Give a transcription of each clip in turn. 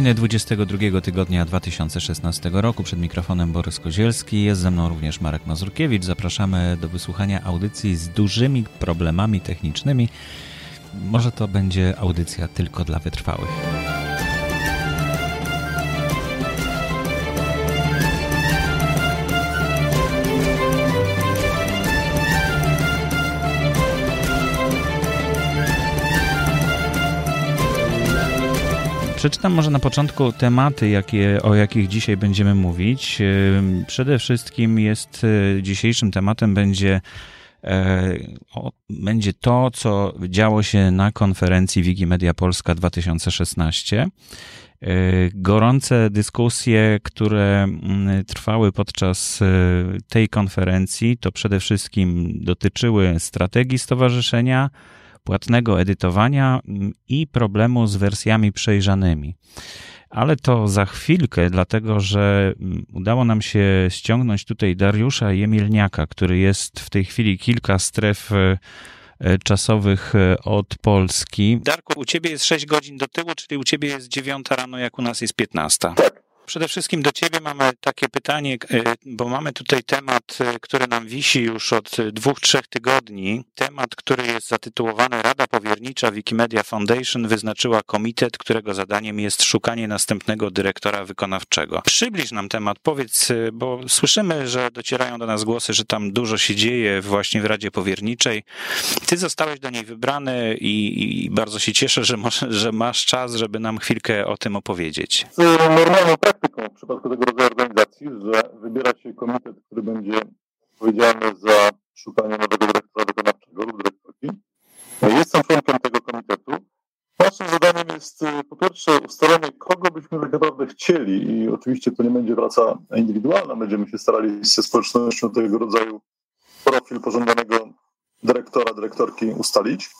Nowiny 22 tygodnia 2016 roku. Przed mikrofonem Borys Kozielski. Jest ze mną również Marek Mazurkiewicz. Zapraszamy do wysłuchania audycji z dużymi problemami technicznymi. Może to będzie audycja tylko dla wytrwałych. Przeczytam może na początku tematy, jakie, o jakich dzisiaj będziemy mówić. Przede wszystkim jest e, dzisiejszym tematem będzie, e, będzie to, co działo się na konferencji Wikimedia Polska 2016. E, gorące dyskusje, które mm, trwały podczas tej konferencji, to przede wszystkim dotyczyły strategii stowarzyszenia, płatnego edytowania i problemu z wersjami przejrzanymi. Ale to za chwilkę, dlatego że mm, udało nam się ściągnąć tutaj Dariusza Jemielniaka, który jest w tej chwili kilka stref e, e, czasowych e, od Polski. Darku, u ciebie jest 6 godzin do tyłu, czyli u ciebie jest 9 rano, jak u nas jest 15. Tak. Przede wszystkim do Ciebie mamy takie pytanie, e, bo mamy tutaj temat, e, który nam wisi już od dwóch, trzech tygodni. Temat, który jest zatytułowany Rada Powiernicza Wikimedia Foundation wyznaczyła komitet, którego zadaniem jest szukanie następnego dyrektora wykonawczego. Przybliż nam temat, powiedz, e, bo słyszymy, że docierają do nas głosy, że tam dużo się dzieje właśnie w Radzie Powierniczej. Ty zostałeś do niej wybrany i, i bardzo się cieszę, że, może, że masz czas, żeby nam chwilkę o tym opowiedzieć. Normalną praktyką w przypadku tego rodzaju organizacji, że wybiera się komitet, który będzie odpowiedzialny za szukanie nowego dyrektora wykonawczego lub dyrektorki. Jestem członkiem tego komitetu. Naszym zadaniem jest y, po pierwsze ustalenie, kogo byśmy tak naprawdę chcieli i oczywiście to nie będzie praca indywidualna, będziemy się starali ze społecznością tego rodzaju profil pożądanego dyrektora, dyrektorki ustalić,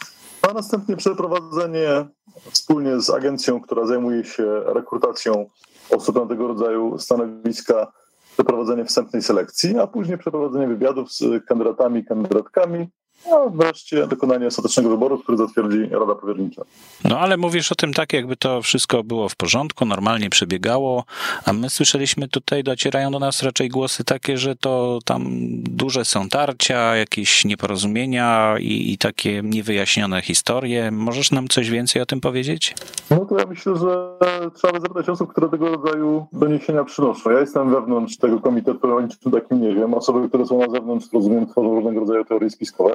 a następnie przeprowadzenie wspólnie z agencją, która zajmuje się rekrutacją osób na tego rodzaju stanowiska przeprowadzenie wstępnej selekcji, a później przeprowadzenie wywiadów z kandydatami i kandydatkami, a wreszcie dokonanie ostatecznego wyboru, który zatwierdzi Rada Powiernicza. No ale mówisz o tym tak, jakby to wszystko było w porządku, normalnie przebiegało, a my słyszeliśmy tutaj, docierają do nas raczej głosy takie, że to tam duże są tarcia, jakieś nieporozumienia i, i takie niewyjaśnione historie. Możesz nam coś więcej o tym powiedzieć? No to ja myślę, że trzeba by zapytać osób, które tego rodzaju doniesienia przynoszą. Ja jestem wewnątrz tego komitetu, o niczym takim nie wiem. Osoby, które są na zewnątrz, rozumiem, tworzą różnego rodzaju teorie spiskowe.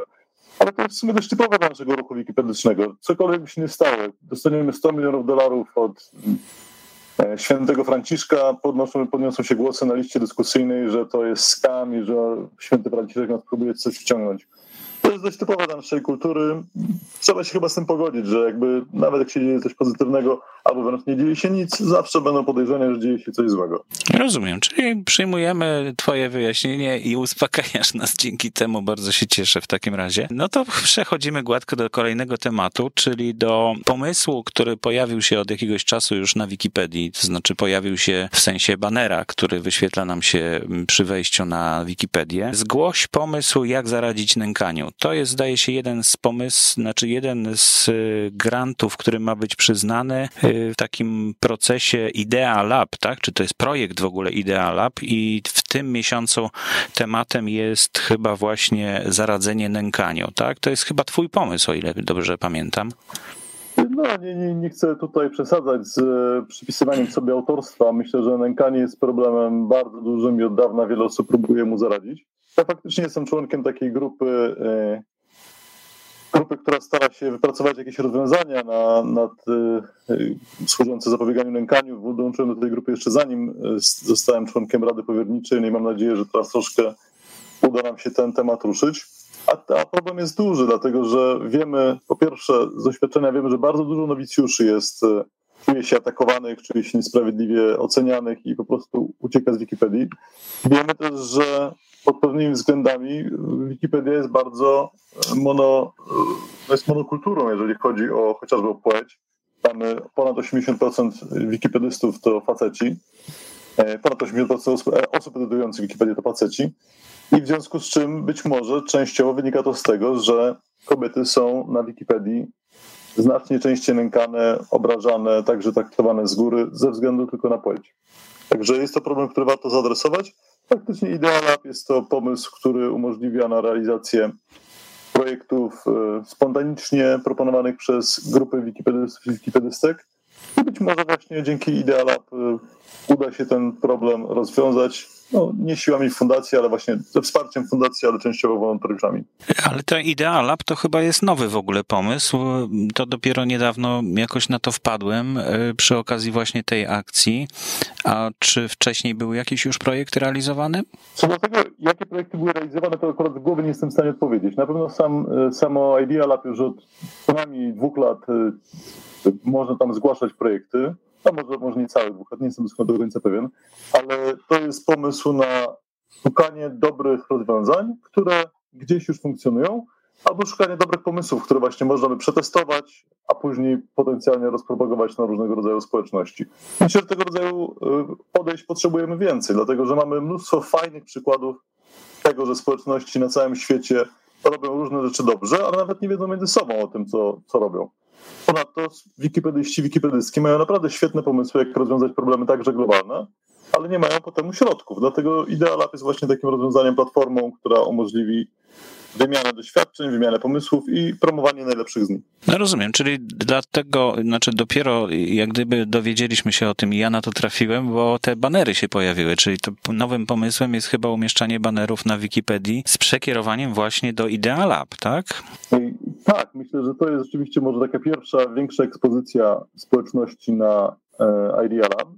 Ale to jest w sumie dość typowe dla naszego ruchu wikipedycznego. Cokolwiek by się nie stało, dostaniemy 100 milionów dolarów od e, świętego Franciszka, podnoszą, podniosą się głosy na liście dyskusyjnej, że to jest skam i że święty Franciszek nas próbuje coś wciągnąć. To jest dość typowe dla naszej kultury. Trzeba się chyba z tym pogodzić, że jakby nawet jak się dzieje coś pozytywnego, albo wręcz nie dzieje się nic, zawsze będą podejrzenia, że dzieje się coś złego. Rozumiem, czyli przyjmujemy twoje wyjaśnienie i uspokajasz nas dzięki temu, bardzo się cieszę w takim razie. No to przechodzimy gładko do kolejnego tematu, czyli do pomysłu, który pojawił się od jakiegoś czasu już na Wikipedii, to znaczy pojawił się w sensie banera, który wyświetla nam się przy wejściu na Wikipedię. Zgłoś pomysł, jak zaradzić nękaniu. To jest, zdaje się, jeden z pomysłów, znaczy jeden z y, grantów, który ma być przyznany y, w takim procesie Idea Lab, tak? Czy to jest projekt w ogóle Idea Lab i w tym miesiącu tematem jest chyba właśnie zaradzenie nękaniu, tak? To jest chyba twój pomysł, o ile dobrze pamiętam. No, nie, nie, nie chcę tutaj przesadzać z e, przypisywaniem sobie autorstwa. Myślę, że nękanie jest problemem bardzo dużym i od dawna wiele osób próbuje mu zaradzić. Ja faktycznie jestem członkiem takiej grupy, e, grupy, która stara się wypracować jakieś rozwiązania na, nad, e, służące zapobieganiu nękaniu. Dołączyłem do tej grupy jeszcze zanim zostałem członkiem Rady Powierniczej no i mam nadzieję, że teraz troszkę uda nam się ten temat ruszyć. A, a problem jest duży, dlatego że wiemy, po pierwsze, z doświadczenia wiemy, że bardzo dużo nowicjuszy jest, e, czuje się atakowanych, czuje się niesprawiedliwie ocenianych i po prostu ucieka z Wikipedii. Wiemy też, że pod pewnymi względami Wikipedia jest bardzo e, mono, e, jest monokulturą, jeżeli chodzi o chociażby o płeć. Mamy ponad 80% wikipedystów to faceci, ponad 80% osób, osób edytujących Wikipedię to faceci. I w związku z czym być może częściowo wynika to z tego, że kobiety są na Wikipedii znacznie częściej nękane, obrażane, także traktowane z góry ze względu tylko na płeć. Także jest to problem, który warto zaadresować. Faktycznie Idealab jest to pomysł, który umożliwia na realizację projektów e, spontanicznie proponowanych przez grupy wikipedystek. I być może właśnie dzięki Idealab e, uda się ten problem rozwiązać no, nie siłami fundacji, ale właśnie ze wsparciem fundacji, ale częściowo wolontariuszami. Ale to Idea Lab to chyba jest nowy w ogóle pomysł. To dopiero niedawno jakoś na to wpadłem e, przy okazji właśnie tej akcji. A czy wcześniej był jakiś już projekt realizowany? Co do tego, jakie projekty były realizowane, to akurat z głowy nie jestem w stanie odpowiedzieć. Na pewno sam, e, samo Idea Lab już od co najmniej dwóch lat e, można tam zgłaszać projekty a może, może nie cały dwóch nie jestem do końca pewien, ale to jest pomysł na szukanie dobrych rozwiązań, które gdzieś już funkcjonują, albo szukanie dobrych pomysłów, które właśnie można by przetestować, a później potencjalnie rozpropagować na różnego rodzaju społeczności. Myślę, że tego rodzaju y, podejść potrzebujemy więcej, dlatego że mamy mnóstwo fajnych przykładów tego, że społeczności na całym świecie robią różne rzeczy dobrze, ale nawet nie wiedzą między sobą o tym, co, co robią. Ponadto wikipedyści, wikipedystki mają naprawdę świetne pomysły, jak rozwiązać problemy także globalne, ale nie mają potem środków. Dlatego Idealab jest właśnie takim rozwiązaniem, platformą, która umożliwi wymianę doświadczeń, wymianę pomysłów i promowanie najlepszych z nich. No rozumiem, czyli dlatego, znaczy dopiero jak gdyby dowiedzieliśmy się o tym i ja na to trafiłem, bo te banery się pojawiły, czyli to nowym pomysłem jest chyba umieszczanie banerów na Wikipedii z przekierowaniem właśnie do Idea Lab, tak? Tak, myślę, że to jest rzeczywiście może taka pierwsza, większa ekspozycja społeczności na e, Lab.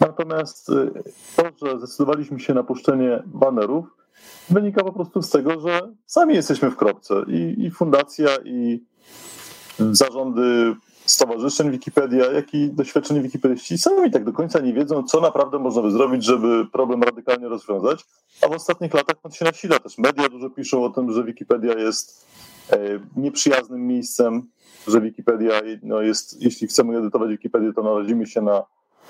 Natomiast e, to, że zdecydowaliśmy się na puszczenie banerów, wynika po prostu z tego, że sami jesteśmy w kropce i, i fundacja, i zarządy stowarzyszeń Wikipedia, jak i doświadczeni wikipedyści sami tak do końca nie wiedzą, co naprawdę można by zrobić, żeby problem radykalnie rozwiązać. A w ostatnich latach on się nasila też. Media dużo piszą o tym, że Wikipedia jest nieprzyjaznym miejscem, że Wikipedia no jest, jeśli chcemy edytować Wikipedię, to narazimy się na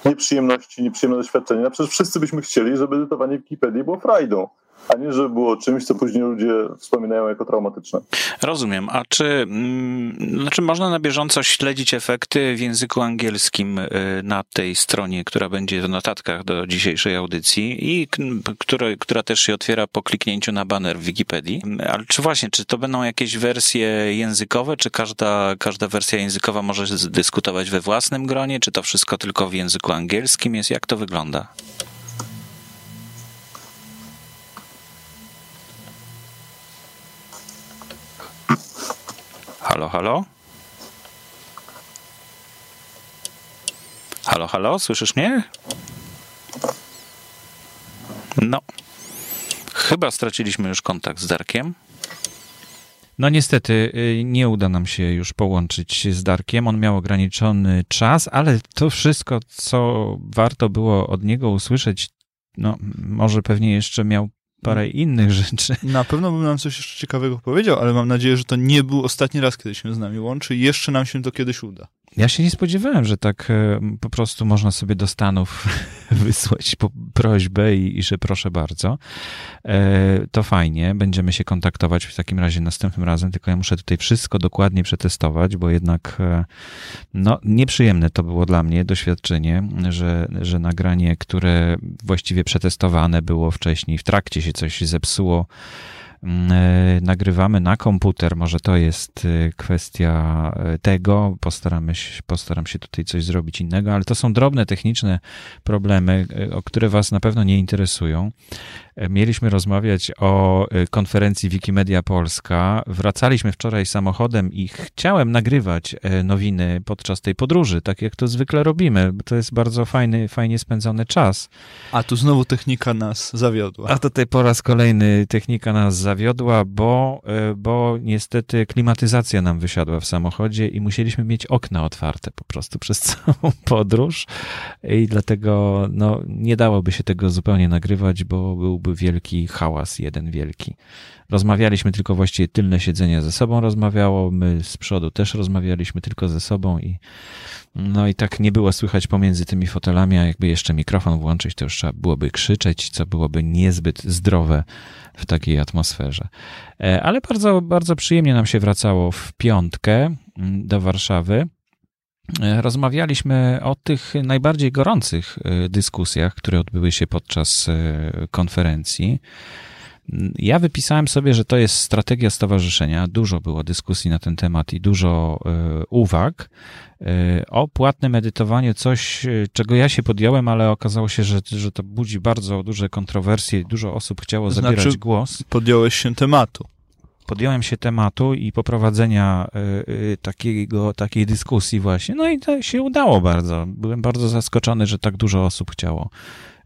nieprzyjemności, nieprzyjemne doświadczenie. No przecież wszyscy byśmy chcieli, żeby edytowanie Wikipedii było frajdą a nie, żeby było czymś, co później ludzie wspominają jako traumatyczne. Rozumiem. A czy, mm, znaczy można na bieżąco śledzić efekty w języku angielskim y, na tej stronie, która będzie w notatkach do dzisiejszej audycji i która, która też się otwiera po kliknięciu na banner w Wikipedii. Ale czy właśnie, czy to będą jakieś wersje językowe, czy każda, każda wersja językowa może dyskutować we własnym gronie, czy to wszystko tylko w języku angielskim jest? Jak to wygląda? Halo, halo? Halo, halo, słyszysz mnie? No. Chyba straciliśmy już kontakt z Darkiem. No niestety y, nie uda nam się już połączyć z Darkiem. On miał ograniczony czas, ale to wszystko, co warto było od niego usłyszeć, no może pewnie jeszcze miał parę innych rzeczy. Na pewno bym nam coś jeszcze ciekawego powiedział, ale mam nadzieję, że to nie był ostatni raz, kiedy się z nami łączy jeszcze nam się to kiedyś uda. Ja się nie spodziewałem, że tak e, po prostu można sobie do Stanów wysłać prośbę i, i że proszę bardzo. E, to fajnie, będziemy się kontaktować w takim razie następnym razem, tylko ja muszę tutaj wszystko dokładnie przetestować, bo jednak e, no, nieprzyjemne to było dla mnie doświadczenie, że, że nagranie, które właściwie przetestowane było wcześniej, w trakcie się coś zepsuło, nagrywamy na komputer, może to jest e, kwestia e, tego, postaramy się, postaram się tutaj coś zrobić innego, ale to są drobne techniczne problemy, o które Was na pewno nie interesują. Mieliśmy rozmawiać o y, konferencji Wikimedia Polska. Wracaliśmy wczoraj samochodem i chciałem nagrywać e, nowiny podczas tej podróży, tak jak to zwykle robimy. To jest bardzo fajny, fajnie spędzony czas. A tu znowu technika nas zawiodła. A tutaj po raz kolejny technika nas zawiodła, bo, e, bo niestety klimatyzacja nam wysiadła w samochodzie i musieliśmy mieć okna otwarte po prostu przez całą podróż i dlatego no, nie dałoby się tego zupełnie nagrywać, bo był byłby wielki hałas, jeden wielki. Rozmawialiśmy tylko właściwie tylne siedzenie ze sobą rozmawiało, my z przodu też rozmawialiśmy tylko ze sobą i no i tak nie było słychać pomiędzy tymi fotelami, a jakby jeszcze mikrofon włączyć, to już trzeba byłoby krzyczeć, co byłoby niezbyt zdrowe w takiej atmosferze. E, ale bardzo, bardzo przyjemnie nam się wracało w piątkę mm, do Warszawy. Rozmawialiśmy o tych najbardziej gorących dyskusjach, które odbyły się podczas konferencji. Ja wypisałem sobie, że to jest strategia stowarzyszenia. Dużo było dyskusji na ten temat i dużo y, uwag. Y, o płatnym edytowaniu, coś, y, czego ja się podjąłem, ale okazało się, że, że to budzi bardzo duże kontrowersje. Dużo osób chciało to zabierać znaczy, głos. Podjąłeś się tematu podjąłem się tematu i poprowadzenia takiego, takiej dyskusji właśnie. No i to się udało bardzo. Byłem bardzo zaskoczony, że tak dużo osób chciało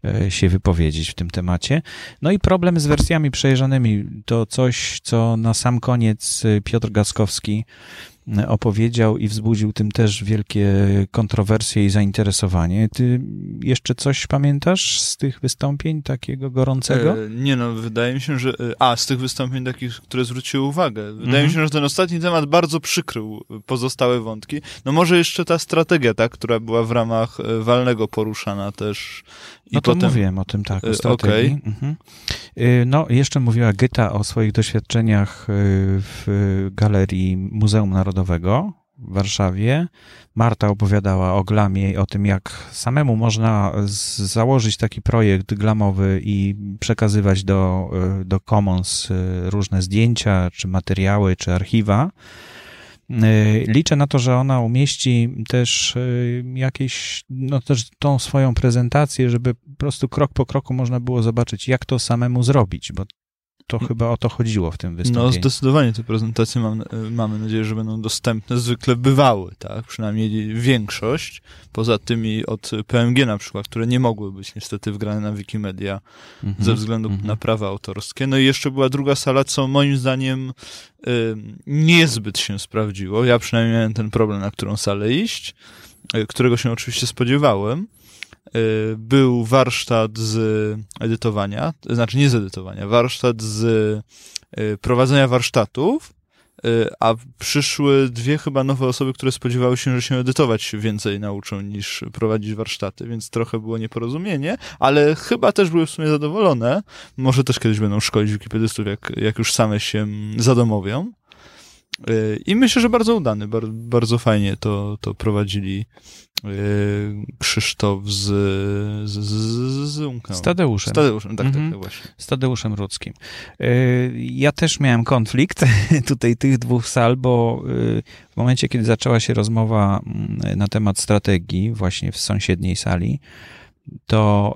E, się wypowiedzieć w tym temacie. No i problem z wersjami przejeżdżanymi to coś, co na sam koniec e, Piotr Gaskowski opowiedział i wzbudził tym też wielkie kontrowersje i zainteresowanie. Ty jeszcze coś pamiętasz z tych wystąpień takiego gorącego? E, nie no, wydaje mi się, że... E, a, z tych wystąpień takich, które zwróciły uwagę. Wydaje mhm. mi się, że ten ostatni temat bardzo przykrył pozostałe wątki. No może jeszcze ta strategia, tak, która była w ramach e, walnego poruszana też. I no to potem... mówiłem o tym, tak, o strategii. Okay. Mhm. No, jeszcze mówiła Gyta o swoich doświadczeniach w Galerii Muzeum Narodowego w Warszawie. Marta opowiadała o glamie i o tym, jak samemu można założyć taki projekt glamowy i przekazywać do, do Commons y, różne zdjęcia, czy materiały, czy archiwa. Y, liczę na to, że ona umieści też y, jakieś, no też tą swoją prezentację, żeby po prostu krok po kroku można było zobaczyć, jak to samemu zrobić, bo to chyba o to chodziło w tym wystąpieniu. No zdecydowanie te prezentacje mam, mamy nadzieję, że będą dostępne. Zwykle bywały, tak? Przynajmniej większość. Poza tymi od PMG na przykład, które nie mogły być niestety wgrane na Wikimedia mm -hmm, ze względu mm -hmm. na prawa autorskie. No i jeszcze była druga sala, co moim zdaniem y, niezbyt się sprawdziło. Ja przynajmniej miałem ten problem, na którą salę iść, y, którego się oczywiście spodziewałem. Y, był warsztat z edytowania, znaczy nie z edytowania, warsztat z y, prowadzenia warsztatów, y, a przyszły dwie chyba nowe osoby, które spodziewały się, że się edytować więcej nauczą niż prowadzić warsztaty, więc trochę było nieporozumienie, ale chyba też były w sumie zadowolone. Może też kiedyś będą szkolić wikipedystów, jak, jak już same się zadomowią. I myślę, że bardzo udany, bardzo, fajnie to, to prowadzili Yy, Krzysztof z, z, z, z, z Tadeuszem. Z Tadeuszem, tak, tak, tak, właśnie. Z Tadeuszem Rudzkim. Yy, ja też miałem konflikt tutaj tych dwóch sal, bo w momencie, kiedy zaczęła się rozmowa mm, na temat strategii właśnie w sąsiedniej sali, to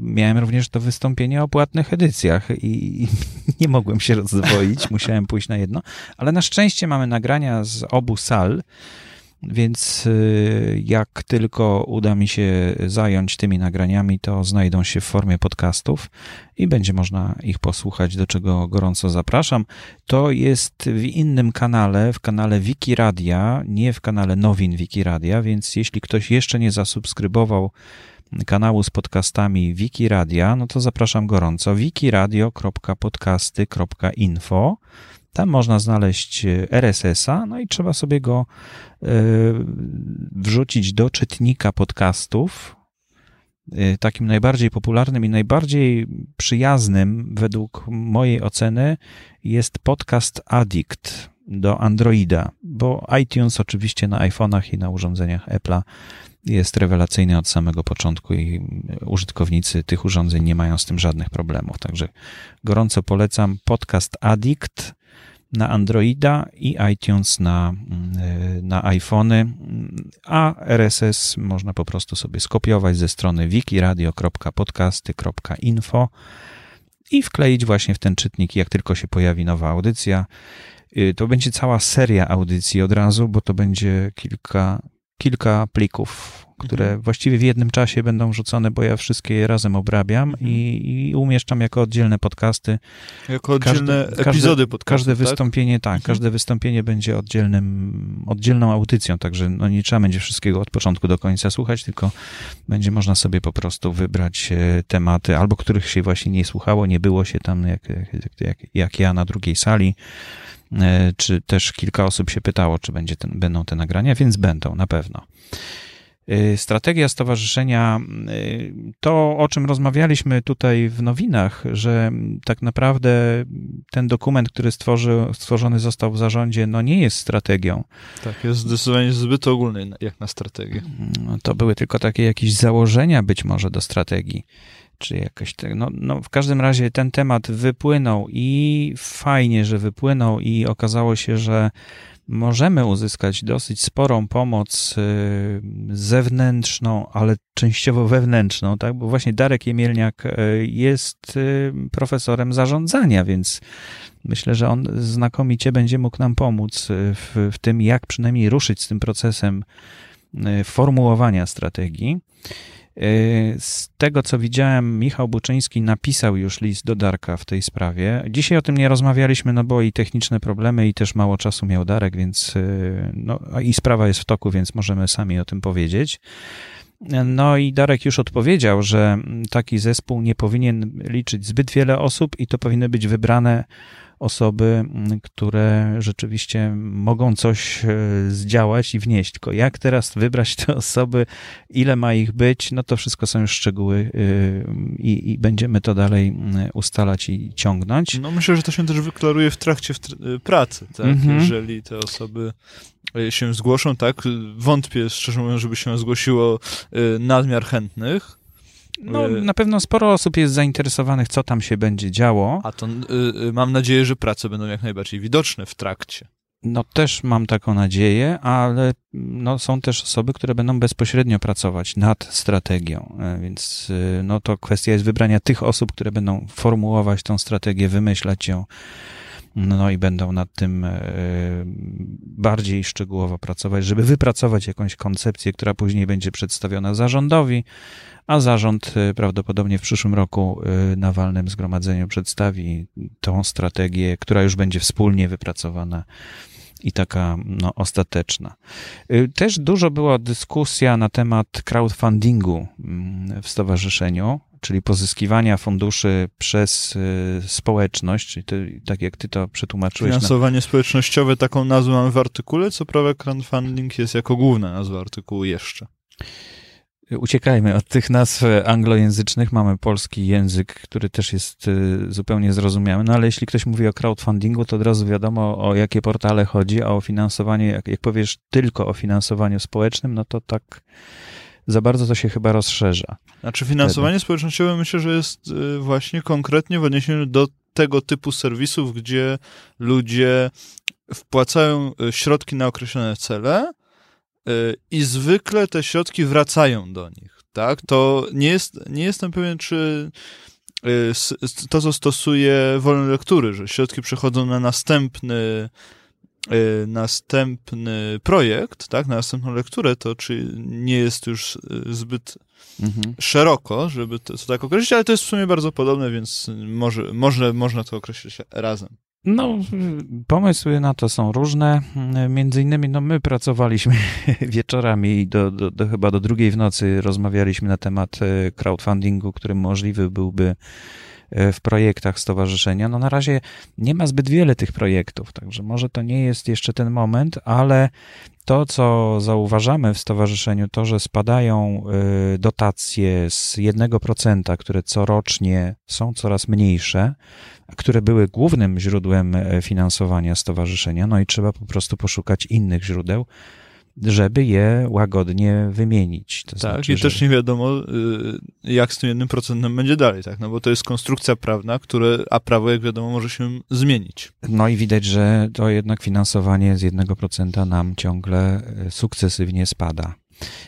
miałem również to wystąpienie o płatnych edycjach i, i nie mogłem się rozdwoić, musiałem pójść na jedno, ale na szczęście mamy nagrania z obu sal, więc y, jak tylko uda mi się zająć tymi nagraniami, to znajdą się w formie podcastów i będzie można ich posłuchać, do czego gorąco zapraszam. To jest w innym kanale, w kanale Wikiradia, nie w kanale Nowin Wikiradia, więc jeśli ktoś jeszcze nie zasubskrybował kanału z podcastami Wikiradia, no to zapraszam gorąco wikiradio.podcasty.info tam można znaleźć e, RSS-a, no i trzeba sobie go e, wrzucić do czytnika podcastów. E, takim najbardziej popularnym i najbardziej przyjaznym, według mojej oceny, jest podcast Addict do Androida, bo iTunes oczywiście na iPhone'ach i na urządzeniach Apple'a jest rewelacyjny od samego początku i użytkownicy tych urządzeń nie mają z tym żadnych problemów. Także gorąco polecam podcast Addict na Androida i iTunes na, na iPhony, a RSS można po prostu sobie skopiować ze strony wikiradio.podcasty.info i wkleić właśnie w ten czytnik, jak tylko się pojawi nowa audycja. Y, to będzie cała seria audycji od razu, bo to będzie kilka, kilka plików które mhm. właściwie w jednym czasie będą rzucone, bo ja wszystkie je razem obrabiam mhm. i, i, umieszczam jako oddzielne podcasty. Jako oddzielne każde, epizody podcastów, Każde tak? wystąpienie, tak, mhm. każde wystąpienie będzie oddzielnym, oddzielną audycją, także no nie trzeba będzie wszystkiego od początku do końca słuchać, tylko będzie można sobie po prostu wybrać e, tematy, albo których się właśnie nie słuchało, nie było się tam jak, jak, jak, jak ja na drugiej sali, czy też kilka osób się pytało, czy będzie ten, będą te nagrania, więc będą, na pewno. Y, strategia stowarzyszenia to, o czym rozmawialiśmy tutaj w nowinach, że tak naprawdę ten dokument, który stworzy, stworzony został w zarządzie, no nie jest strategią. Tak, jest zdecydowanie zbyt ogólny jak na strategię. To były tylko takie jakieś założenia być może do strategii czy jakoś tak. No, no, w każdym razie ten temat wypłynął i fajnie, że wypłynął i okazało się, że możemy uzyskać dosyć sporą pomoc y, zewnętrzną, ale częściowo wewnętrzną, tak? Bo właśnie Darek Jemielniak y, jest y, profesorem zarządzania, więc myślę, że on znakomicie będzie mógł nam pomóc w, w tym, jak przynajmniej ruszyć z tym procesem formułowania strategii. Y, z tego, co widziałem, Michał Buczyński napisał już list do Darka w tej sprawie. Dzisiaj o tym nie rozmawialiśmy, no bo i techniczne problemy, i też mało czasu miał Darek, więc y, no, i sprawa jest w toku, więc możemy sami o tym powiedzieć. No i Darek już odpowiedział, że taki zespół nie powinien liczyć zbyt wiele osób i to powinny być wybrane osoby, mm, które rzeczywiście mogą coś e, zdziałać i wnieść. Tylko jak teraz wybrać te osoby, ile ma ich być, no to wszystko są już szczegóły y, i, i będziemy to dalej mm, ustalać i ciągnąć. No myślę, że to się też wyklaruje w trakcie w tr y, pracy, tak? Mhm. Jeżeli te osoby się zgłoszą, tak? Wątpię, szczerze mówiąc, żeby się zgłosiło nadmiar chętnych, no, y, na pewno sporo osób jest zainteresowanych, co tam się będzie działo. A to y, y, mam nadzieję, że prace będą jak najbardziej widoczne w trakcie. No też mam taką nadzieję, ale no, są też osoby, które będą bezpośrednio pracować nad strategią, e, więc no, to kwestia jest wybrania tych osób, które będą formułować tą strategię, wymyślać ją, no i będą nad tym e, bardziej szczegółowo pracować, żeby wypracować jakąś koncepcję, która później będzie przedstawiona zarządowi, a zarząd y, prawdopodobnie w przyszłym roku y, na walnym zgromadzeniu przedstawi tą strategię, która już będzie wspólnie wypracowana i taka no, ostateczna. Też dużo była dyskusja na temat crowdfundingu mm, w stowarzyszeniu, czyli pozyskiwania funduszy przez społeczność, czyli ty, tak jak ty to przetłumaczyłeś. Finansowanie na... społecznościowe, taką nazwę mamy w artykule, co prawda crowdfunding jest jako główna nazwa artykułu jeszcze. Uciekajmy od tych nazw anglojęzycznych. Mamy polski język, który też jest y, zupełnie zrozumiały. No ale jeśli ktoś mówi o crowdfundingu, to od razu wiadomo o jakie portale chodzi, a o finansowanie, jak, jak powiesz tylko o finansowaniu społecznym, no to tak za bardzo to się chyba rozszerza. Znaczy finansowanie Wtedy. społecznościowe myślę, że jest y, właśnie konkretnie w odniesieniu do tego typu serwisów, gdzie ludzie wpłacają y, środki na określone cele, Y, i zwykle te środki wracają do nich, tak? To nie, jest, nie jestem pewien, czy to, co stosuje wolne lektury, że środki przechodzą na następny następny projekt, tak, na następną lekturę, to czy nie jest już zbyt mhm. szeroko, żeby to, to tak określić, ale to jest w sumie bardzo podobne, więc może, może można to określić razem. No, pomysły na to są różne. Między innymi, no, my pracowaliśmy wieczorami i do, do, do, chyba do drugiej w nocy rozmawialiśmy na temat e, crowdfundingu, który możliwy byłby e, w projektach stowarzyszenia. No na razie nie ma zbyt wiele tych projektów, także może to nie jest jeszcze ten moment, ale to, co zauważamy w stowarzyszeniu, to, że spadają e, dotacje z 1%, które corocznie są coraz mniejsze, które były głównym źródłem e, finansowania stowarzyszenia, no i trzeba po prostu poszukać innych źródeł, żeby je łagodnie wymienić. To tak, znaczy, i że... też nie wiadomo, y, jak z tym jednym procentem będzie dalej, tak? No bo to jest konstrukcja prawna, które, a prawo, jak wiadomo, może się zmienić. No i widać, że to jednak finansowanie z jednego procenta nam ciągle e, sukcesywnie spada.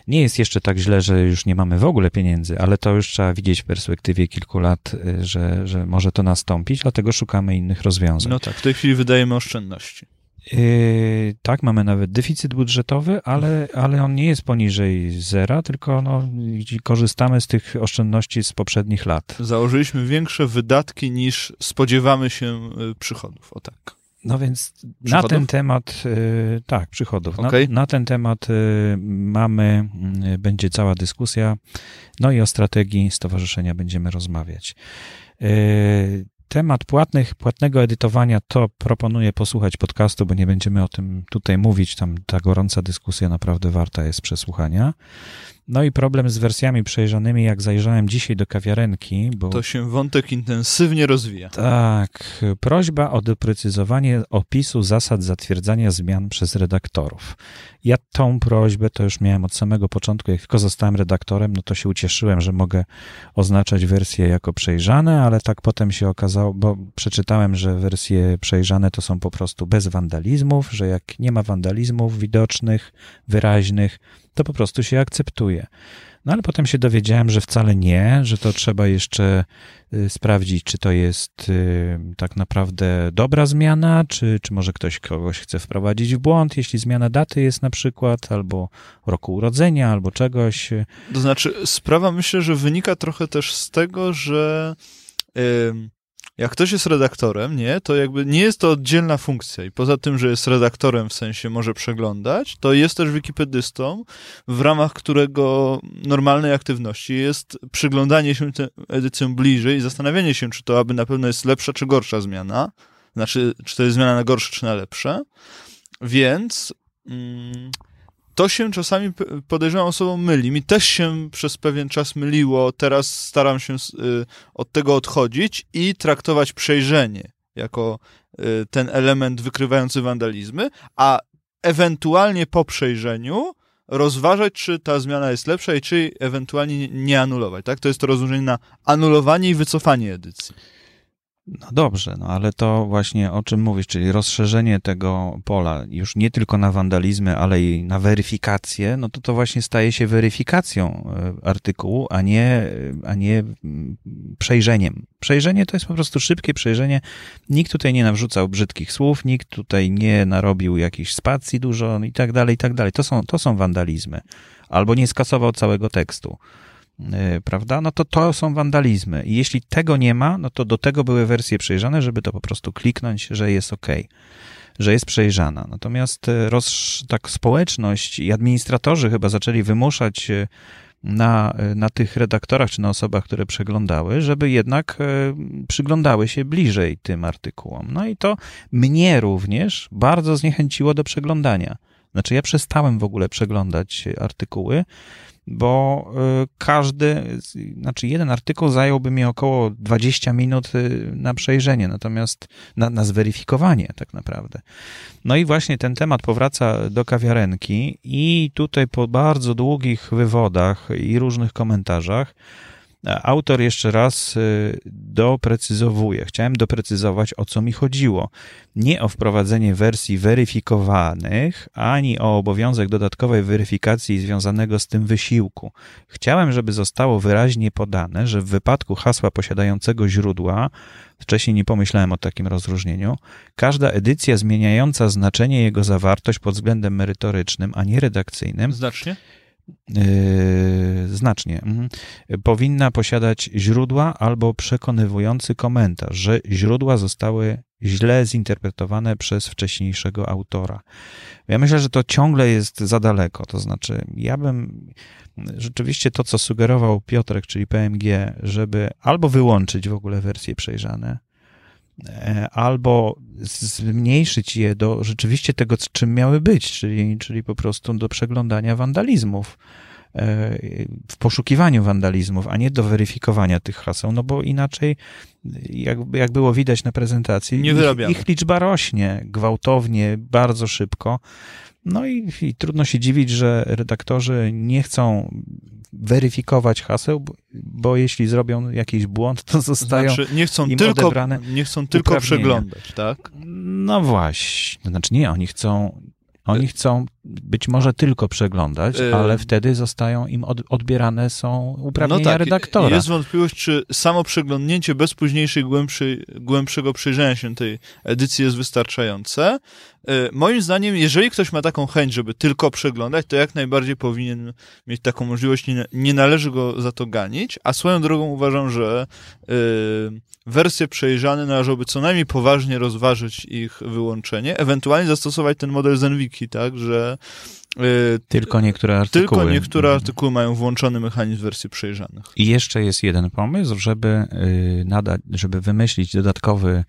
Nie jest jeszcze tak źle, że już nie mamy w ogóle pieniędzy, ale to już trzeba widzieć w perspektywie kilku lat, y, że, że może to nastąpić, dlatego szukamy innych rozwiązań. No tak, w tej chwili wydajemy oszczędności. Yy, tak, mamy nawet deficyt budżetowy, ale, ale on nie jest poniżej zera, tylko no, korzystamy z tych oszczędności z poprzednich lat. Założyliśmy większe wydatki niż spodziewamy się y, przychodów, o tak. No więc przychodów? na ten temat, y, tak, przychodów. Okay. Na, na, ten temat y, mamy, y, będzie cała dyskusja, no i o strategii stowarzyszenia będziemy rozmawiać. Temat płatnych, płatnego edytowania, to proponuję posłuchać podcastu, bo nie będziemy o tym tutaj mówić. Tam ta gorąca dyskusja naprawdę warta jest przesłuchania. No i problem z wersjami przejrzanymi, jak zajrzałem dzisiaj do kawiarenki, bo... To się wątek intensywnie rozwija. Tak. Prośba o doprecyzowanie opisu zasad zatwierdzania zmian przez redaktorów. Ja tą prośbę to już miałem od samego początku, jak tylko zostałem redaktorem, no to się ucieszyłem, że mogę oznaczać wersje jako przejrzane, ale tak potem się okazało, bo przeczytałem, że wersje przejrzane to są po prostu bez wandalizmów, że jak nie ma wandalizmów widocznych, wyraźnych, to po prostu się akceptuje. No ale potem się dowiedziałem, że wcale nie, że to trzeba jeszcze y, sprawdzić, czy to jest y, tak naprawdę dobra zmiana, czy, czy może ktoś kogoś chce wprowadzić w błąd, jeśli zmiana daty jest na przykład, albo roku urodzenia, albo czegoś. To znaczy, sprawa myślę, że wynika trochę też z tego, że. Yy jak ktoś jest redaktorem, nie, to jakby nie jest to oddzielna funkcja. I poza tym, że jest redaktorem w sensie może przeglądać, to jest też wikipedystą, w ramach którego normalnej aktywności jest przyglądanie się tym edycjom bliżej i zastanawianie się, czy to aby na pewno jest lepsza czy gorsza zmiana, znaczy, czy to jest zmiana na gorsze czy na lepsze, więc... Mm, to się czasami podejrzewam osobą myli. Mi też się przez pewien czas myliło. Teraz staram się y, od tego odchodzić i traktować przejrzenie jako y, ten element wykrywający wandalizmy, a ewentualnie po przejrzeniu rozważać, czy ta zmiana jest lepsza i czy ewentualnie nie anulować. Tak? To jest to rozróżnienie na anulowanie i wycofanie edycji. No dobrze, no ale to właśnie o czym mówisz, czyli rozszerzenie tego pola już nie tylko na wandalizmy, ale i na weryfikację, no to to właśnie staje się weryfikacją e, artykułu, a nie, a nie mm, przejrzeniem. Przejrzenie to jest po prostu szybkie przejrzenie. Nikt tutaj nie nawrzucał brzydkich słów, nikt tutaj nie narobił jakichś spacji dużo i tak dalej, i tak dalej. To są, to są wandalizmy. Albo nie skasował całego tekstu. Y, prawda? No to to są wandalizmy. I jeśli tego nie ma, no to do tego były wersje przejrzane, żeby to po prostu kliknąć, że jest ok, że jest przejrzana. Natomiast y, roz, tak społeczność i administratorzy chyba zaczęli wymuszać y, na, na tych redaktorach czy na osobach, które przeglądały, żeby jednak przyglądały się bliżej tym artykułom. No i to mnie również bardzo zniechęciło do przeglądania. Znaczy, ja przestałem w ogóle przeglądać artykuły, bo y, każdy, znaczy jeden artykuł zająłby mi około 20 minut y, na przejrzenie, natomiast na, na zweryfikowanie tak naprawdę. No i właśnie ten temat powraca do kawiarenki i tutaj po bardzo długich wywodach i różnych komentarzach Autor jeszcze raz y, doprecyzowuje. Chciałem doprecyzować, o co mi chodziło. Nie o wprowadzenie wersji weryfikowanych, ani o obowiązek dodatkowej weryfikacji związanego z tym wysiłku. Chciałem, żeby zostało wyraźnie podane, że w wypadku hasła posiadającego źródła, wcześniej nie pomyślałem o takim rozróżnieniu, każda edycja zmieniająca znaczenie jego zawartość pod względem merytorycznym, a nie redakcyjnym. Znacznie? Yy, znacznie. Mhm. Powinna posiadać źródła albo przekonywujący komentarz, że źródła zostały źle zinterpretowane przez wcześniejszego autora. Ja myślę, że to ciągle jest za daleko. To znaczy, ja bym rzeczywiście to, co sugerował Piotrek, czyli PMG, żeby albo wyłączyć w ogóle wersje przejrzane, albo zmniejszyć je do rzeczywiście tego, czym miały być, czyli, czyli po prostu do przeglądania wandalizmów, e, w poszukiwaniu wandalizmów, a nie do weryfikowania tych haseł, no bo inaczej, jak, jak było widać na prezentacji, nie ich, ich liczba rośnie gwałtownie, bardzo szybko. No i, i, trudno się dziwić, że redaktorzy nie chcą weryfikować haseł, bo, bo jeśli zrobią jakiś błąd, to zostają znaczy, nie chcą im tylko, odebrane Nie chcą tylko przeglądać, tak? No właśnie. Znaczy nie, oni chcą oni chcą być może tylko przeglądać, ale wtedy zostają im od, odbierane są uprawnienia no tak, redaktora. Jest wątpliwość, czy samo przeglądnięcie bez późniejszej głębszej, głębszego przyjrzenia się tej edycji jest wystarczające. Moim zdaniem, jeżeli ktoś ma taką chęć, żeby tylko przeglądać, to jak najbardziej powinien mieć taką możliwość, nie, nie należy go za to ganić, a swoją drogą uważam, że yy, wersje przejrzane należałoby co najmniej poważnie rozważyć ich wyłączenie, ewentualnie zastosować ten model Zenwiki, tak, że że y, tylko niektóre artykuły. Tylko niektóre mhm. artykuły mają włączony mechanizm wersji przejrzanych. I jeszcze jest jeden pomysł, żeby y, nadać, żeby wymyślić dodatkowy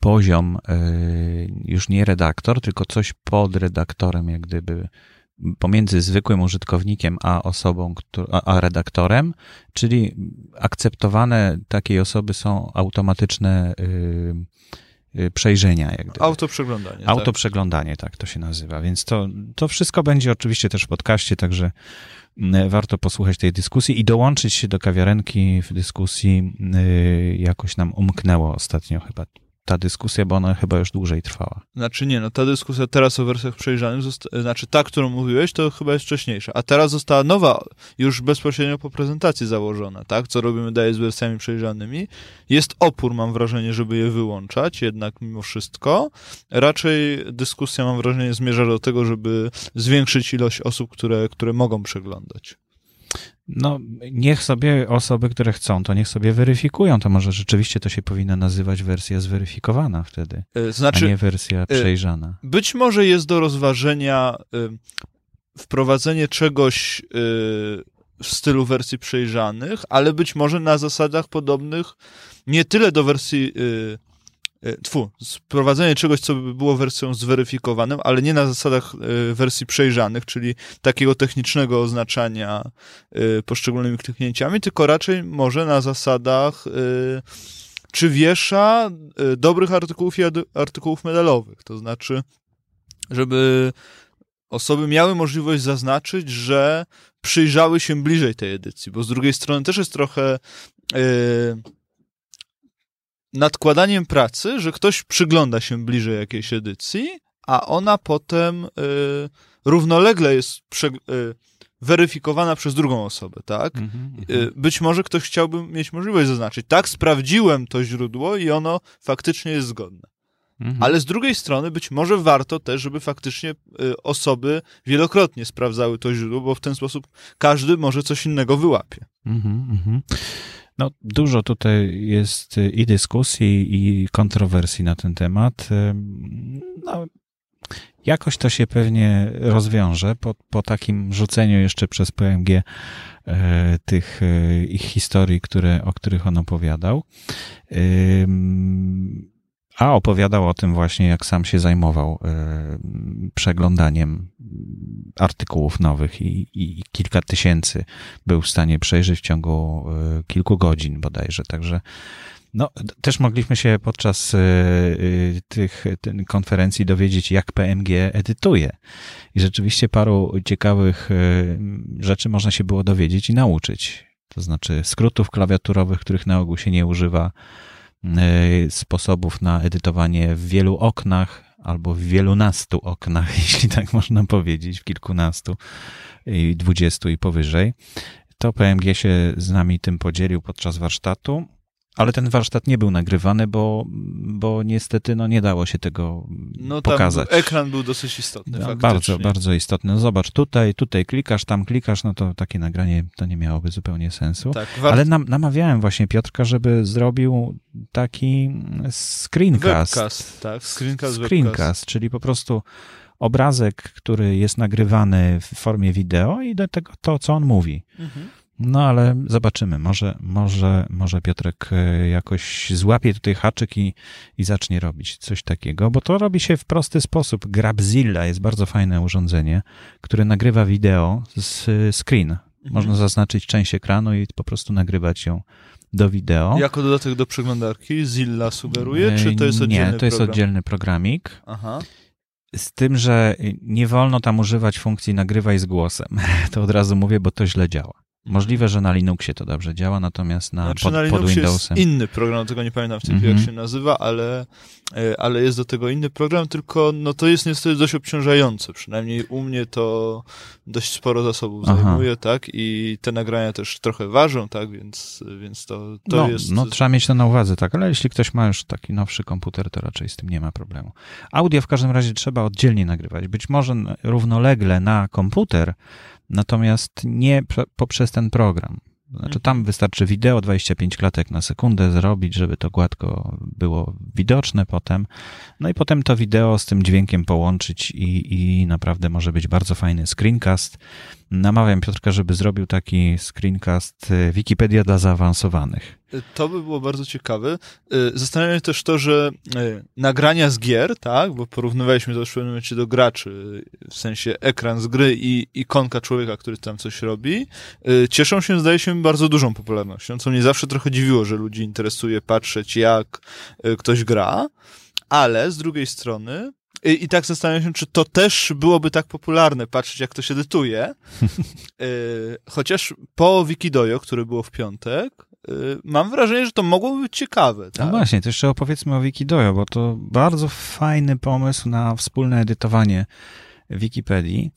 poziom, y, już nie redaktor, tylko coś pod redaktorem, jak gdyby pomiędzy zwykłym użytkownikiem a osobą, a redaktorem, czyli akceptowane takiej osoby są automatyczne y, y, przejrzenia. Jak gdyby. Autoprzeglądanie. Autoprzeglądanie, tak. tak to się nazywa. Więc to, to wszystko będzie oczywiście też w podcaście, także mm, warto posłuchać tej dyskusji i dołączyć się do kawiarenki w dyskusji. Y, jakoś nam umknęło ostatnio chyba ta dyskusja, bo ona chyba już dłużej trwała. Znaczy nie, no ta dyskusja teraz o wersjach przejrzanych, znaczy ta, którą mówiłeś, to chyba jest wcześniejsza, a teraz została nowa, już bezpośrednio po prezentacji założona, tak? Co robimy dalej z wersjami przejrzanymi. Jest opór, mam wrażenie, żeby je wyłączać, jednak mimo wszystko. Raczej dyskusja, mam wrażenie, zmierza do tego, żeby zwiększyć ilość osób, które, które mogą przeglądać. No, niech sobie osoby, które chcą, to niech sobie weryfikują. To może rzeczywiście to się powinna nazywać wersja zweryfikowana wtedy, e, znaczy, a nie wersja e, przejrzana. Być może jest do rozważenia e, wprowadzenie czegoś w stylu wersji przejrzanych, ale być może na zasadach podobnych nie tyle do wersji tfu, sprowadzenie czegoś, co by było wersją zweryfikowaną, ale nie na zasadach e, wersji przejrzanych, czyli takiego technicznego oznaczania e, poszczególnymi kliknięciami, tylko raczej może na zasadach czy wiesza dobrych artykułów i artykułów medalowych. To znaczy, żeby osoby miały możliwość zaznaczyć, że przyjrzały się bliżej tej edycji, bo z drugiej strony też jest trochę nadkładaniem pracy, że ktoś przygląda się bliżej jakiejś edycji, a ona potem y, równolegle jest prze, y, weryfikowana przez drugą osobę, tak? Mm -hmm. y, być może ktoś chciałby mieć możliwość zaznaczyć, tak, sprawdziłem to źródło i ono faktycznie jest zgodne. Mm -hmm. Ale z drugiej strony być może warto też, żeby faktycznie y, osoby wielokrotnie sprawdzały to źródło, bo w ten sposób każdy może coś innego wyłapie. Mm -hmm. No, dużo tutaj jest i dyskusji, i kontrowersji na ten temat. No, jakoś to się pewnie rozwiąże po, po takim rzuceniu jeszcze przez PMG e, tych ich historii, które, o których on opowiadał. A opowiadał o tym właśnie, jak sam się zajmował e, przeglądaniem artykułów nowych i, i, kilka tysięcy był w stanie przejrzeć w ciągu e, kilku godzin bodajże. Także no, też mogliśmy się podczas e, tych konferencji dowiedzieć, jak PMG edytuje. I rzeczywiście paru ciekawych rzeczy można się było dowiedzieć i nauczyć. To znaczy skrótów klawiaturowych, których na ogół się nie używa, sposobów na edytowanie w wielu oknach albo w wielunastu oknach, jeśli tak można powiedzieć, w kilkunastu i dwudziestu i powyżej. To PMG się z nami tym podzielił podczas warsztatu. Ale ten warsztat nie był nagrywany, bo, bo niestety no, nie dało się tego no, pokazać. ekran był dosyć istotny. No, bardzo, bardzo istotny. No, zobacz, tutaj, tutaj klikasz, tam klikasz, no to takie nagranie to nie miałoby zupełnie sensu. Tak, war... Ale nam, namawiałem właśnie Piotrka, żeby zrobił taki screencast. Webcast, tak, screencast, screencast czyli po prostu obrazek, który jest nagrywany w formie wideo i do tego to, co on mówi. Mhm. No ale zobaczymy. Może, może, może Piotrek e, jakoś złapie tutaj haczyk i, i zacznie robić coś takiego, bo to robi się w prosty sposób. Grabzilla jest bardzo fajne urządzenie, które nagrywa wideo z screen. Mhm. Można zaznaczyć część ekranu i po prostu nagrywać ją do wideo. Jako dodatek do przeglądarki Zilla sugeruje, czy to jest oddzielny Nie, to jest program? oddzielny programik. Aha. Z tym, że nie wolno tam używać funkcji nagrywaj z głosem. To od razu mówię, bo to źle działa. Możliwe, że na Linuxie to dobrze działa, natomiast na, znaczy, pod, na pod Windowsem... jest inny program, tego nie pamiętam w tej chwili, mm -hmm. jak mhm. się nazywa, ale, e, ale jest do tego inny program, tylko no to jest niestety dość obciążające. Przynajmniej u mnie to dość sporo zasobów Aha. zajmuje, tak? I te nagrania też trochę ważą, tak? Więc, więc to, to no, jest... No trzeba mieć to na uwadze, tak? Ale jeśli ktoś ma już taki nowszy komputer, to raczej z tym nie ma problemu. Audio w każdym razie trzeba oddzielnie nagrywać. Być może równolegle na komputer, natomiast nie poprzez ten program. Znaczy tam wystarczy wideo 25 klatek na sekundę zrobić, żeby to gładko było widoczne potem. No i potem to wideo z tym dźwiękiem połączyć i, i naprawdę może być bardzo fajny screencast. Namawiam Piotrka, żeby zrobił taki screencast y, Wikipedia dla zaawansowanych. To by było bardzo ciekawe. Y, zastanawiam się też to, że y, nagrania z gier, tak, bo porównywaliśmy to w pewnym momencie do graczy, w sensie ekran z gry i ikonka człowieka, który tam coś robi, cieszą się, zdaje się, bardzo dużą popularnością, co mnie zawsze trochę dziwiło, że ludzi interesuje patrzeć, jak ktoś gra, ale z drugiej strony i, I tak zastanawiam się, czy to też byłoby tak popularne, patrzeć jak to się edytuje. Y, chociaż po Wikidojo, które było w piątek, y, mam wrażenie, że to mogłoby być ciekawe. Tak? No właśnie, to jeszcze opowiedzmy o Wikidojo, bo to bardzo fajny pomysł na wspólne edytowanie Wikipedii.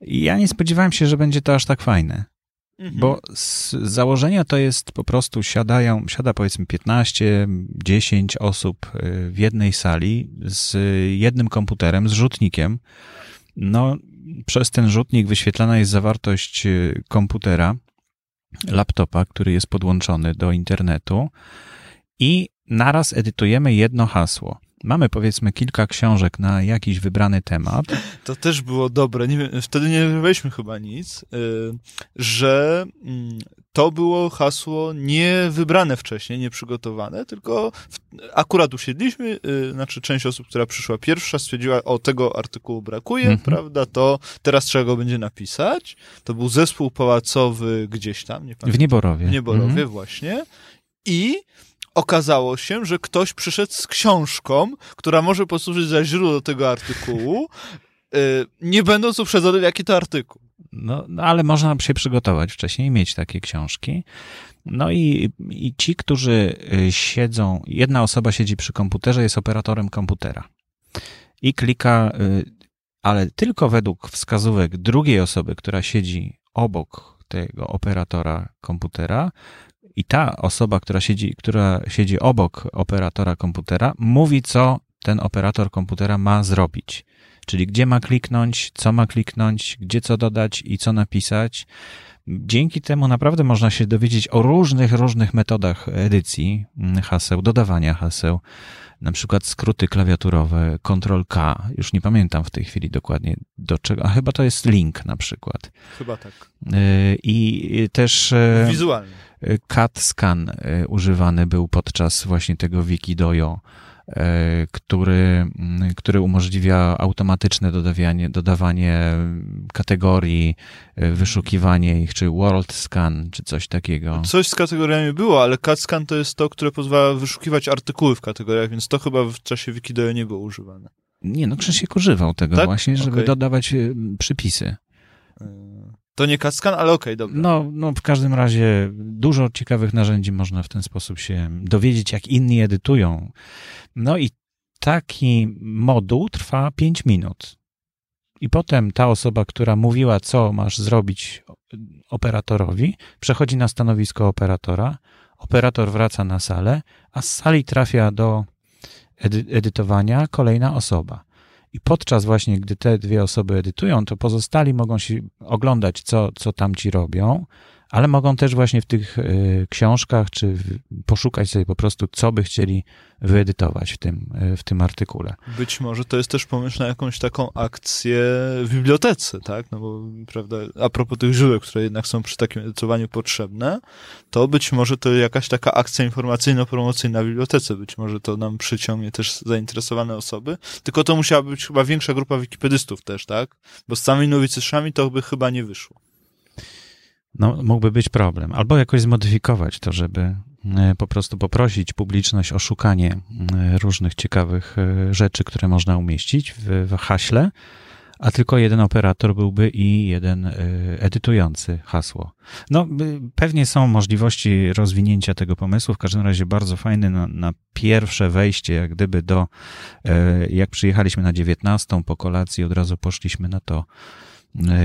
I ja nie spodziewałem się, że będzie to aż tak fajne. Mhm. Bo z założenia to jest po prostu siadają, siada powiedzmy 15, 10 osób y, w jednej sali z jednym komputerem, z rzutnikiem. No, przez ten rzutnik wyświetlana jest zawartość y, komputera, laptopa, który jest podłączony do internetu i naraz edytujemy jedno hasło mamy powiedzmy kilka książek na jakiś wybrany temat. To też było dobre. Nie wiem, wtedy nie wybraliśmy chyba nic, y, że mm, to było hasło nie wybrane wcześniej, nie przygotowane, tylko akurat usiedliśmy, y, znaczy część osób, która przyszła pierwsza stwierdziła, o tego artykułu brakuje, mhm. prawda, to teraz trzeba go będzie napisać. To był zespół pałacowy gdzieś tam, nie pamiętam. W Nieborowie. W Nieborowie, mhm. właśnie. I okazało się, że ktoś przyszedł z książką, która może posłużyć za źródło tego artykułu, y, nie będąc uprzedzony, jaki to artykuł. No, no, ale można się przygotować wcześniej, mieć takie książki. No i, i ci, którzy y, siedzą, jedna osoba siedzi przy komputerze, jest operatorem komputera i klika, y, ale tylko według wskazówek drugiej osoby, która siedzi obok tego operatora komputera, i ta osoba, która siedzi, która siedzi obok operatora komputera, mówi, co ten operator komputera ma zrobić. Czyli gdzie ma kliknąć, co ma kliknąć, gdzie co dodać i co napisać. Dzięki temu naprawdę można się dowiedzieć o różnych, różnych metodach edycji mm, haseł, dodawania haseł, na przykład skróty klawiaturowe, Ctrl K, już nie pamiętam w tej chwili dokładnie do czego, a chyba to jest link na przykład. Chyba tak. Y, I też... Y, Wizualnie. CAT scan y, używany był podczas właśnie tego Wikidojo, który, mm, który umożliwia automatyczne dodawanie, dodawanie kategorii, wyszukiwanie ich, czy world scan, czy coś takiego. Coś z kategoriami było, ale CAT scan to jest to, które pozwala wyszukiwać artykuły w kategoriach, więc to chyba w czasie Wikidojo nie było używane. Nie, no Krzysiek używał tego tak? właśnie, żeby okay. dodawać przypisy. To nie Kaskan, ale okej, okay, dobra. No, no, w każdym razie dużo ciekawych narzędzi można w ten sposób się dowiedzieć, jak inni edytują. No i taki moduł trwa 5 minut. I potem ta osoba, która mówiła, co masz zrobić operatorowi, przechodzi na stanowisko operatora. Operator wraca na salę, a z sali trafia do edy edytowania kolejna osoba. I podczas właśnie, gdy te dwie osoby edytują, to pozostali mogą się oglądać, co, co tamci robią, ale mogą też właśnie w tych y, książkach, czy poszukać sobie po prostu, co by chcieli wyedytować w tym, y, w tym artykule. Być może to jest też pomysł na jakąś taką akcję w bibliotece, tak? No bo, prawda, a propos tych źródeł, które jednak są przy takim edytowaniu potrzebne, to być może to jakaś taka akcja informacyjno-promocyjna w bibliotece. Być może to nam przyciągnie też zainteresowane osoby. Tylko to musiała być chyba większa grupa wikipedystów też, tak? Bo z samymi nowicjuszami to by chyba nie wyszło no, mógłby być problem. Albo jakoś zmodyfikować to, żeby e, po prostu poprosić publiczność o szukanie e, różnych ciekawych e, rzeczy, które można umieścić w, w haśle, a tylko jeden operator byłby i jeden edytujący hasło. No, pewnie są możliwości rozwinięcia tego pomysłu. W każdym razie bardzo fajny na, na pierwsze wejście, jak gdyby do, jak przyjechaliśmy na 19 po kolacji, od razu poszliśmy na to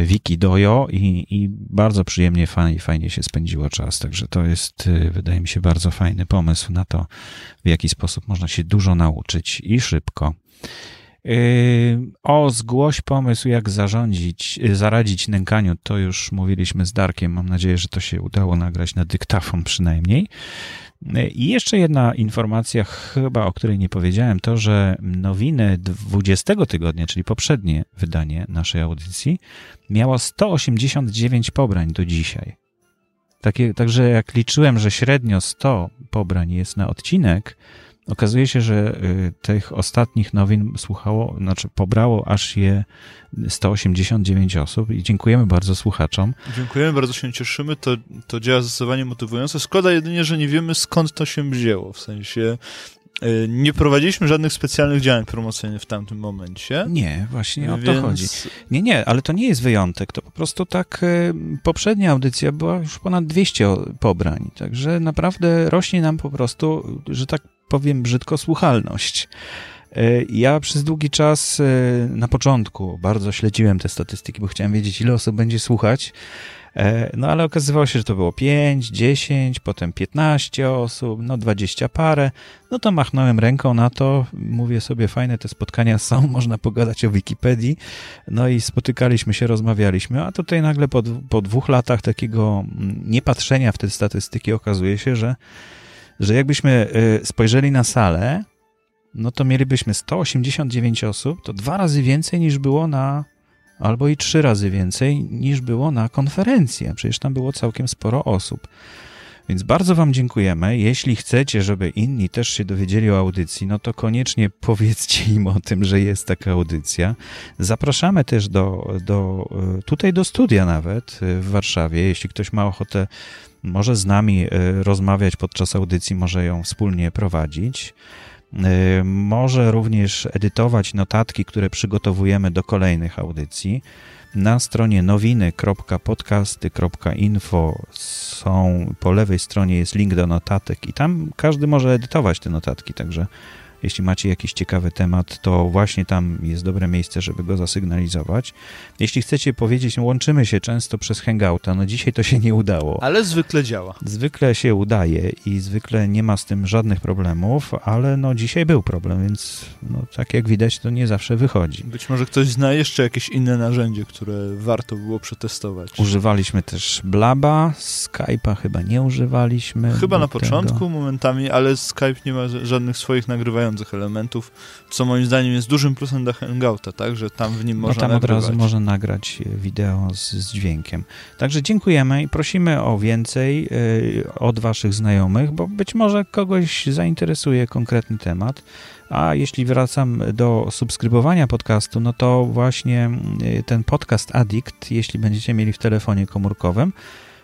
wiki dojo i, i bardzo przyjemnie, fajnie, fajnie się spędziło czas. Także to jest, e, wydaje mi się, bardzo fajny pomysł na to, w jaki sposób można się dużo nauczyć i szybko. O, zgłoś pomysł, jak zarządzić, zaradzić nękaniu. To już mówiliśmy z Darkiem. Mam nadzieję, że to się udało nagrać na dyktafon przynajmniej. I jeszcze jedna informacja, chyba o której nie powiedziałem, to, że nowiny 20 tygodnia, czyli poprzednie wydanie naszej audycji, miało 189 pobrań do dzisiaj. Takie, także jak liczyłem, że średnio 100 pobrań jest na odcinek, okazuje się, że y, tych ostatnich nowin słuchało, znaczy pobrało aż je 189 osób i dziękujemy bardzo słuchaczom. Dziękujemy, bardzo się cieszymy, to, to działa zdecydowanie motywujące. Szkoda jedynie, że nie wiemy skąd to się wzięło, w sensie y, nie prowadziliśmy żadnych specjalnych działań promocyjnych w tamtym momencie. Nie, właśnie o więc... to chodzi. Nie, nie, ale to nie jest wyjątek. To po prostu tak y, poprzednia audycja była już ponad 200 pobrań. Także naprawdę rośnie nam po prostu, że tak powiem brzydko, słuchalność. E, ja przez długi czas e, na początku bardzo śledziłem te statystyki, bo chciałem wiedzieć, ile osób będzie słuchać. E, no ale okazywało się, że to było 5, 10, potem 15 osób, no 20 parę. No to machnąłem ręką na to, mówię sobie, fajne te spotkania są, można pogadać o Wikipedii. No i spotykaliśmy się, rozmawialiśmy, a tutaj nagle po, po dwóch latach takiego mm, niepatrzenia w te statystyki okazuje się, że że jakbyśmy y, spojrzeli na salę, no to mielibyśmy 189 osób, to dwa razy więcej niż było na, albo i trzy razy więcej niż było na konferencji, a przecież tam było całkiem sporo osób. Więc bardzo Wam dziękujemy. Jeśli chcecie, żeby inni też się dowiedzieli o audycji, no to koniecznie powiedzcie im o tym, że jest taka audycja. Zapraszamy też do, do, y, tutaj do studia nawet y, w Warszawie. Jeśli ktoś ma ochotę może z nami e, rozmawiać podczas audycji, może ją wspólnie prowadzić. E, może również edytować notatki, które przygotowujemy do kolejnych audycji. Na stronie nowiny.podcasty.info są po lewej stronie jest link do notatek i tam każdy może edytować te notatki, także jeśli macie jakiś ciekawy temat, to właśnie tam jest dobre miejsce, żeby go zasygnalizować. Jeśli chcecie powiedzieć, łączymy się często przez Hangouta, no dzisiaj to się nie udało. Ale zwykle działa. Zwykle się udaje i zwykle nie ma z tym żadnych problemów, ale no dzisiaj był problem, więc no, tak jak widać, to nie zawsze wychodzi. Być może ktoś zna jeszcze jakieś inne narzędzie, które warto było przetestować. Używaliśmy też Blaba, Skype'a chyba nie używaliśmy. Chyba na początku momentami, ale Skype nie ma żadnych swoich nagrywających elementów, co moim zdaniem jest dużym plusem dla Hangouta, tak, że tam w nim no można tam nagrywać. od razu można nagrać wideo z, z dźwiękiem. Także dziękujemy i prosimy o więcej y, od waszych znajomych, bo być może kogoś zainteresuje konkretny temat. A jeśli wracam do subskrybowania podcastu, no to właśnie y, ten podcast Addict, jeśli będziecie mieli w telefonie komórkowym,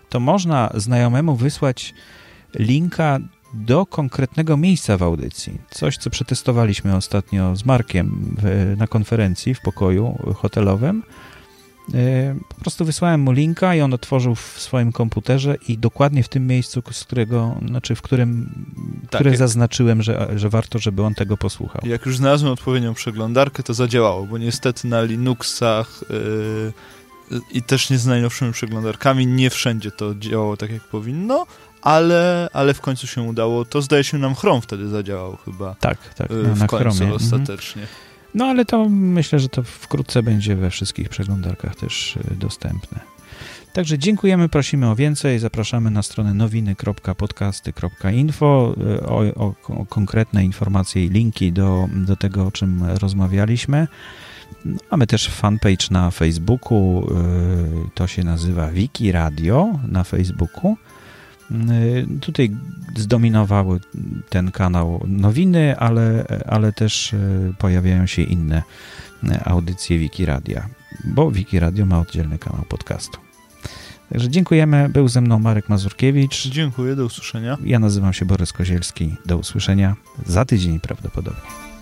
to można znajomemu wysłać linka do konkretnego miejsca w audycji. Coś, co przetestowaliśmy ostatnio z Markiem w, na konferencji w pokoju hotelowym. E, po prostu wysłałem mu linka i on otworzył w swoim komputerze i dokładnie w tym miejscu, z którego, znaczy w którym, tak, które zaznaczyłem, że, że warto, żeby on tego posłuchał. Jak już znalazłem odpowiednią przeglądarkę, to zadziałało, bo niestety na Linuxach yy, i też nie z najnowszymi przeglądarkami nie wszędzie to działało tak, jak powinno, ale, ale w końcu się udało. To zdaje się nam Chrome wtedy zadziałał chyba. Tak, tak. Y, na, w na końcu Chromie. Mhm. ostatecznie. No ale to myślę, że to wkrótce będzie we wszystkich przeglądarkach też y, dostępne. Także dziękujemy, prosimy o więcej. Zapraszamy na stronę nowiny.podcasty.info y, o, o, o, konkretne informacje i linki do, do tego, o czym rozmawialiśmy. No, mamy też fanpage na Facebooku, to się nazywa Wiki Radio na Facebooku. Y, tutaj zdominowały ten kanał nowiny, ale, ale też y, pojawiają się inne y, audycje Wikiradia, bo Wikiradio ma oddzielny kanał podcastu. Także dziękujemy. Był ze mną Marek Mazurkiewicz. Dziękuję, do usłyszenia. Ja nazywam się Borys Kozielski. Do usłyszenia za tydzień prawdopodobnie.